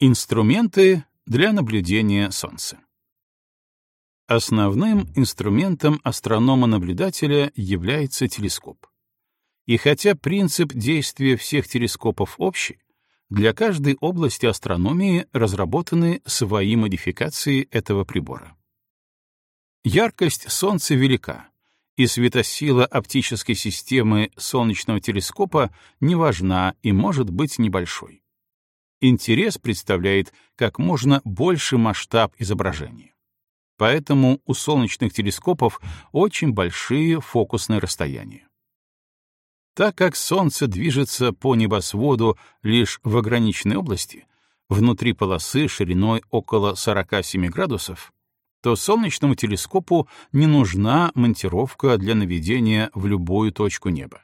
Инструменты для наблюдения Солнца. Основным инструментом астронома-наблюдателя является телескоп. И хотя принцип действия всех телескопов общий, для каждой области астрономии разработаны свои модификации этого прибора. Яркость Солнца велика, и светосила оптической системы солнечного телескопа не важна и может быть небольшой. Интерес представляет как можно больше масштаб изображения. Поэтому у солнечных телескопов очень большие фокусные расстояния. Так как Солнце движется по небосводу лишь в ограниченной области, внутри полосы шириной около 47 градусов, то солнечному телескопу не нужна монтировка для наведения в любую точку неба.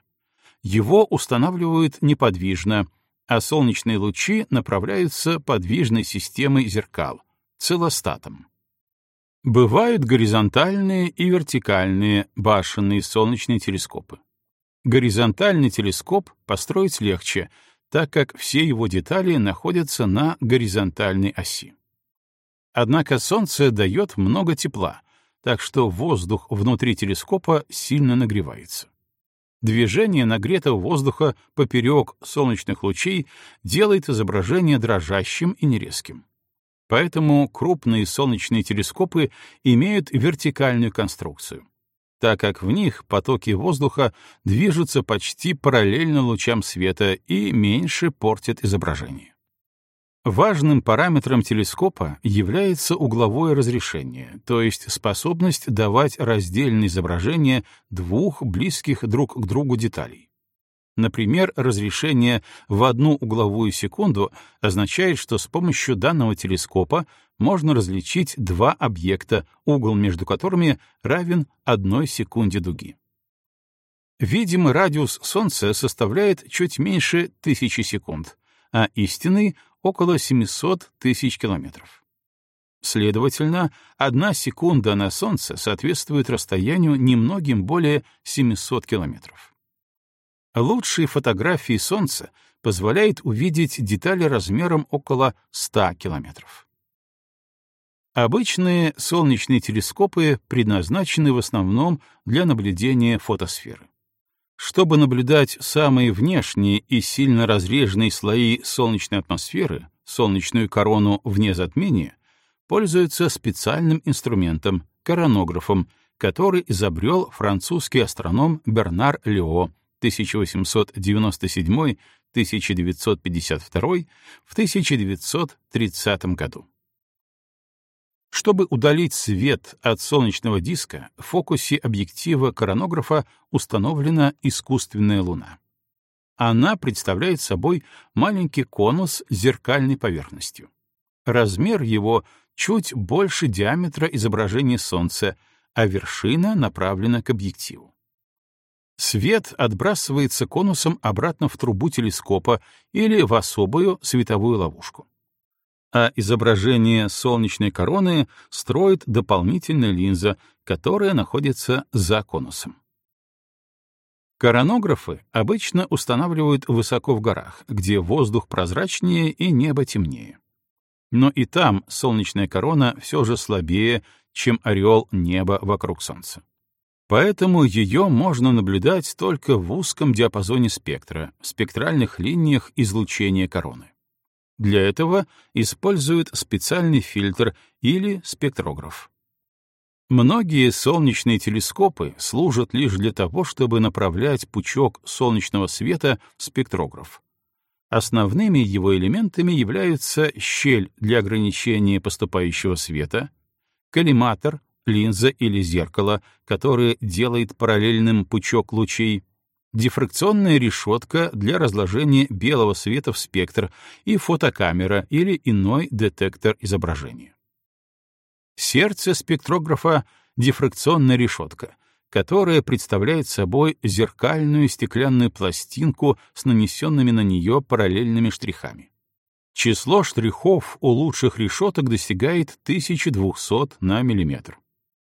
Его устанавливают неподвижно, а солнечные лучи направляются подвижной системой зеркал, целостатом. Бывают горизонтальные и вертикальные башенные солнечные телескопы. Горизонтальный телескоп построить легче, так как все его детали находятся на горизонтальной оси. Однако Солнце дает много тепла, так что воздух внутри телескопа сильно нагревается. Движение нагретого воздуха поперек солнечных лучей делает изображение дрожащим и нерезким. Поэтому крупные солнечные телескопы имеют вертикальную конструкцию, так как в них потоки воздуха движутся почти параллельно лучам света и меньше портят изображение. Важным параметром телескопа является угловое разрешение, то есть способность давать раздельные изображения двух близких друг к другу деталей. Например, разрешение в одну угловую секунду означает, что с помощью данного телескопа можно различить два объекта, угол между которыми равен одной секунде дуги. Видимый радиус Солнца составляет чуть меньше тысячи секунд, а истинный около 700 тысяч километров. Следовательно, одна секунда на Солнце соответствует расстоянию немногим более 700 километров. Лучшие фотографии Солнца позволяют увидеть детали размером около 100 километров. Обычные солнечные телескопы предназначены в основном для наблюдения фотосферы. Чтобы наблюдать самые внешние и сильно разреженные слои солнечной атмосферы, солнечную корону вне затмения, пользуются специальным инструментом — коронографом, который изобрел французский астроном Бернар Лео 1897-1952 в 1930 году. Чтобы удалить свет от солнечного диска, в фокусе объектива коронографа установлена искусственная луна. Она представляет собой маленький конус с зеркальной поверхностью. Размер его чуть больше диаметра изображения Солнца, а вершина направлена к объективу. Свет отбрасывается конусом обратно в трубу телескопа или в особую световую ловушку а изображение солнечной короны строит дополнительная линза, которая находится за конусом. Коронографы обычно устанавливают высоко в горах, где воздух прозрачнее и небо темнее. Но и там солнечная корона все же слабее, чем ореол неба вокруг Солнца. Поэтому ее можно наблюдать только в узком диапазоне спектра, в спектральных линиях излучения короны. Для этого используют специальный фильтр или спектрограф. Многие солнечные телескопы служат лишь для того, чтобы направлять пучок солнечного света в спектрограф. Основными его элементами являются щель для ограничения поступающего света, коллиматор, линза или зеркало, которое делает параллельным пучок лучей, дифракционная решетка для разложения белого света в спектр и фотокамера или иной детектор изображения. Сердце спектрографа — дифракционная решетка, которая представляет собой зеркальную стеклянную пластинку с нанесенными на нее параллельными штрихами. Число штрихов у лучших решеток достигает 1200 на миллиметр.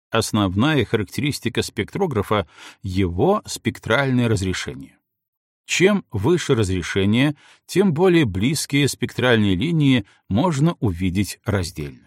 Основная характеристика спектрографа — его спектральное разрешение. Чем выше разрешение, тем более близкие спектральные линии можно увидеть раздельно.